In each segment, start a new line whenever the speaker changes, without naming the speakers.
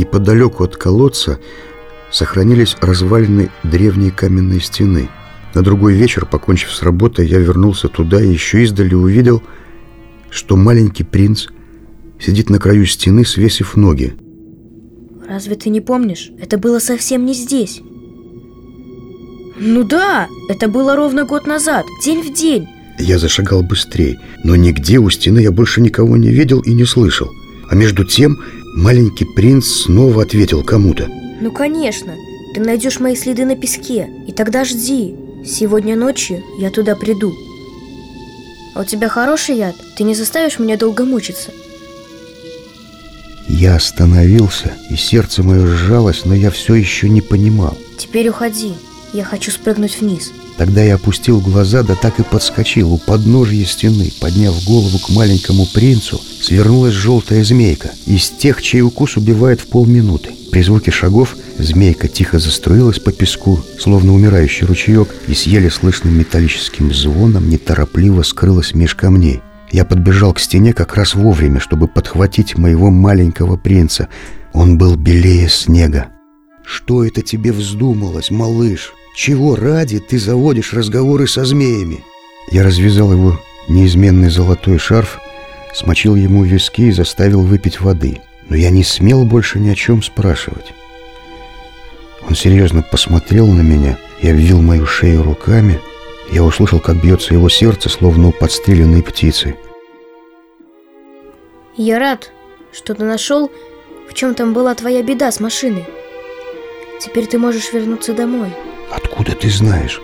Неподалеку от колодца сохранились развалины древней каменной стены. На другой вечер, покончив с работой, я вернулся туда и еще издали увидел, что маленький принц сидит на краю стены, свесив ноги.
Разве ты не помнишь? Это было совсем не здесь. Ну да, это было ровно год назад, день в день.
Я зашагал быстрее, но нигде у стены я больше никого не видел и не слышал. А между тем маленький принц снова ответил кому-то.
Ну конечно, ты найдешь мои следы на песке, и тогда жди. Сегодня ночью я туда приду. А у тебя хороший яд, ты не заставишь меня долго мучиться.
Я остановился, и сердце мое сжалось, но я все еще не понимал.
Теперь уходи, я хочу спрыгнуть вниз.
Тогда я опустил глаза, да так и подскочил у подножья стены. Подняв голову к маленькому принцу, свернулась желтая змейка, из тех, чей укус убивает в полминуты. При звуке шагов змейка тихо заструилась по песку, словно умирающий ручеек, и с еле слышным металлическим звоном неторопливо скрылась меж камней. Я подбежал к стене как раз вовремя, чтобы подхватить моего маленького принца. Он был белее снега. «Что это тебе вздумалось, малыш?» Чего ради ты заводишь разговоры со змеями? Я развязал его неизменный золотой шарф, смочил ему виски и заставил выпить воды. Но я не смел больше ни о чем спрашивать. Он серьезно посмотрел на меня и обвил мою шею руками. Я услышал, как бьется его сердце, словно у подстреленной птицы.
Я рад, что ты нашел, в чем там была твоя беда с машиной. Теперь ты можешь вернуться домой.
Откуда ты знаешь?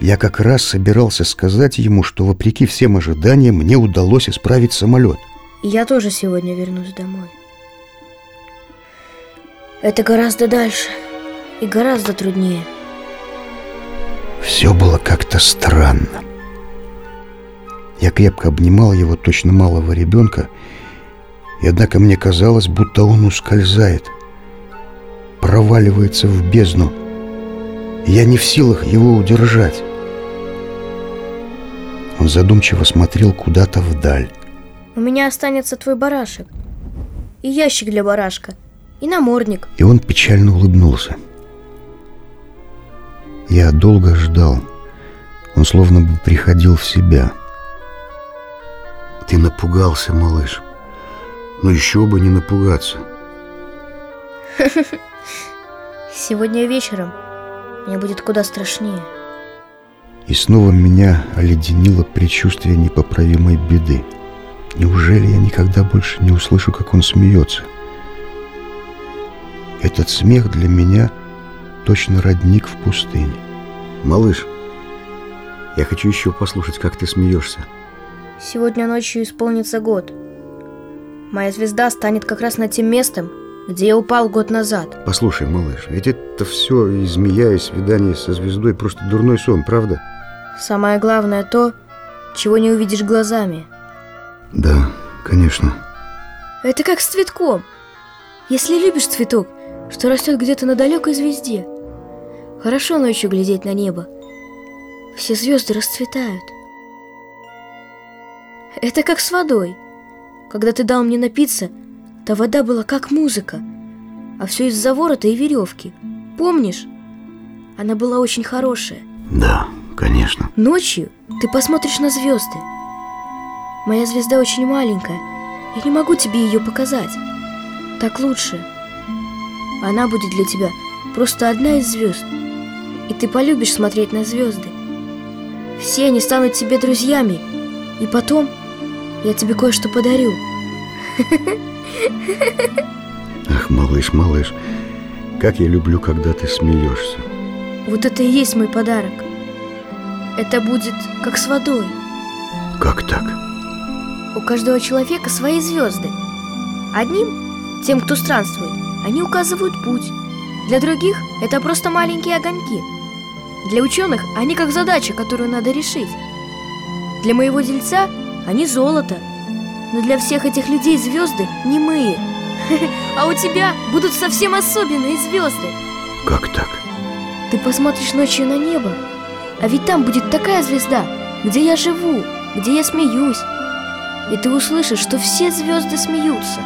Я как раз собирался сказать ему, что вопреки всем ожиданиям мне удалось исправить самолет.
Я тоже сегодня вернусь домой. Это гораздо дальше и гораздо труднее.
Все было как-то странно. Я крепко обнимал его, точно малого ребенка, и однако мне казалось, будто он ускользает, проваливается в бездну, я не в силах его удержать. Он задумчиво смотрел куда-то вдаль.
У меня останется твой барашек. И ящик для барашка. И намордник.
И он печально улыбнулся. Я долго ждал. Он словно бы приходил в себя. Ты напугался, малыш. Но еще бы не напугаться.
Сегодня вечером мне будет куда страшнее.
И снова меня оледенило предчувствие непоправимой беды. Неужели я никогда больше не услышу, как он смеется? Этот смех для меня точно родник в пустыне. Малыш, я хочу еще послушать, как ты смеешься.
Сегодня ночью исполнится год. Моя звезда станет как раз над тем местом, где я упал год назад.
Послушай, малыш, ведь это все и змея, и свидание со звездой просто дурной сон, правда?
Самое главное то, чего не увидишь глазами.
Да, конечно.
Это как с цветком. Если любишь цветок, что растет где-то на далекой звезде, хорошо ночью глядеть на небо. Все звезды расцветают. Это как с водой. Когда ты дал мне напиться, Та вода была как музыка, а все из-за ворота и веревки. Помнишь? Она была очень хорошая.
Да, конечно.
Ночью ты посмотришь на звезды. Моя звезда очень маленькая. Я не могу тебе ее показать. Так лучше. Она будет для тебя просто одна из звезд. И ты полюбишь смотреть на звезды. Все они станут тебе друзьями. И потом я тебе кое-что подарю.
Ах, малыш, малыш, как я люблю, когда ты смеешься.
Вот это и есть мой подарок. Это будет как с водой.
Как так?
У каждого человека свои звезды. Одним, тем, кто странствует, они указывают путь. Для других это просто маленькие огоньки. Для ученых они как задача, которую надо решить. Для моего дельца они золото – но для всех этих людей звезды не мы. А у тебя будут совсем особенные звезды.
Как так?
Ты посмотришь ночью на небо, а ведь там будет такая звезда, где я живу, где я смеюсь. И ты услышишь, что все звезды смеются.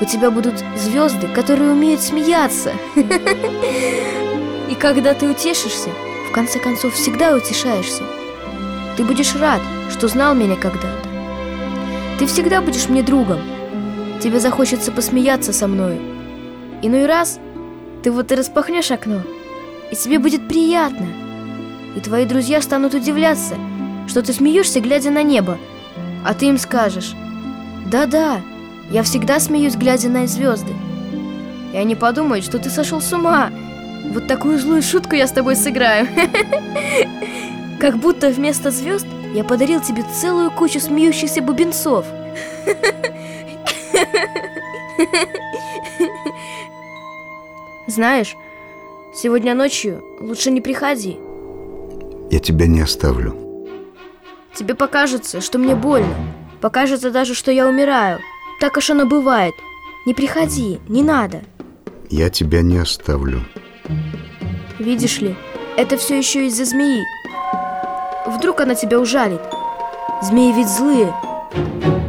у тебя будут звезды, которые умеют смеяться. И когда ты утешишься, в конце концов всегда утешаешься. Ты будешь рад, что знал меня когда-то. Ты всегда будешь мне другом. Тебе захочется посмеяться со мною. Иной раз ты вот и распахнешь окно, и тебе будет приятно. И твои друзья станут удивляться, что ты смеешься, глядя на небо. А ты им скажешь, да-да, я всегда смеюсь, глядя на звезды. И они подумают, что ты сошел с ума. Вот такую злую шутку я с тобой сыграю. Как будто вместо звезд я подарил тебе целую кучу смеющихся бубенцов. Знаешь, сегодня ночью лучше не приходи.
Я тебя не оставлю.
Тебе покажется, что мне больно. Покажется даже, что я умираю. Так уж оно бывает. Не приходи, не надо.
Я тебя не оставлю.
Видишь ли, это все еще из-за змеи. Вдруг она тебя ужалит. Змеи ведь злые.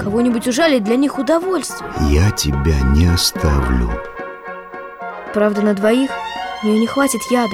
Кого-нибудь ужалить для них удовольствие.
Я тебя не оставлю.
Правда, на двоих у нее не хватит яда.